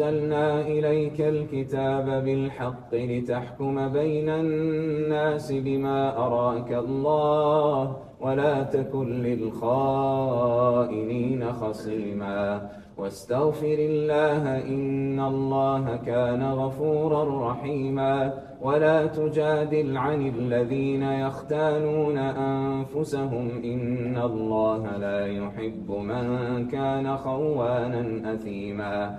أنزلنا إليك الكتاب بالحق لتحكم بين الناس بما أراك الله ولا تكن للخائنين خصيما. واستغفر الله إن الله كان غفورا رحيما. ولا تجادل عن الذين يختانون أنفسهم إن الله لا يحب من كان خوانا أثيما.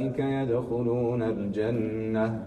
يدخل يدخلون الجنة.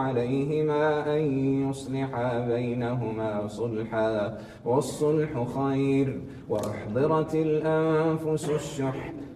عليهما أن يصلحا بينهما صلحا والصلح خير وأحضرت الأنفس الشح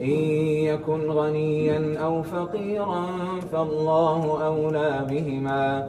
إن يكن غنيا أو فقيرا فالله أولى بهما.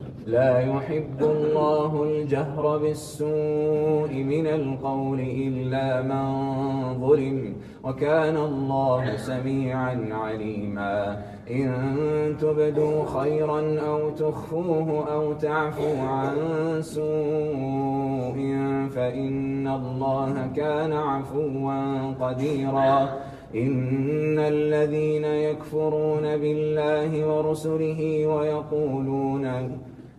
لا يحب الله الجهر بالسوء من القول إلا من ظلم وكان الله سميعا عليما. إن تبدوا خيرا أو تخفوه أو تعفوا عن سوء فإن الله كان عفوا قديرا. إن الذين يكفرون بالله ورسله ويقولون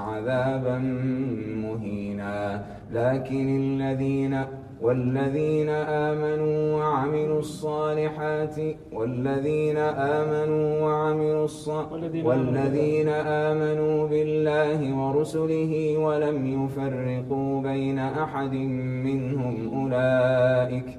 عذابا مهينا. لكن الذين والذين آمنوا وعملوا الصالحات والذين آمنوا وعملوا الصالحات والذين آمنوا بالله ورسله ولم يفرقوا بين أحد منهم أولئك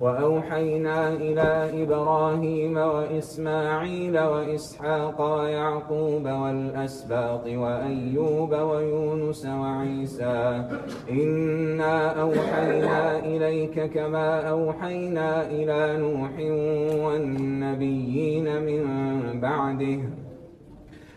وأوحينا إلى إبراهيم وإسماعيل وإسحاق ويعقوب والأسباط وأيوب ويونس وعيسى. إنا أوحينا إليك كما أوحينا إلى نوح والنبيين من بعده.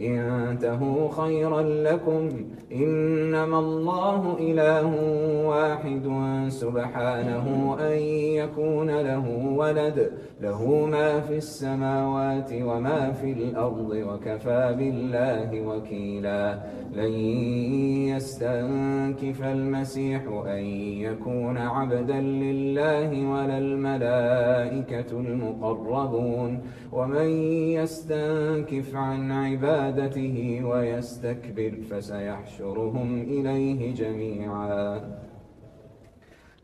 انتهوا خيرا لكم. إنما الله إله واحد سبحانه أن يكون له ولد. له ما في السماوات وما في الأرض وكفى بالله وكيلا. لن يستنكف المسيح أن يكون عبدا لله ولا الملائكة المقربون. ومن يستنكف عن عبادته ويستكبر فسيحشرهم إليه جميعا.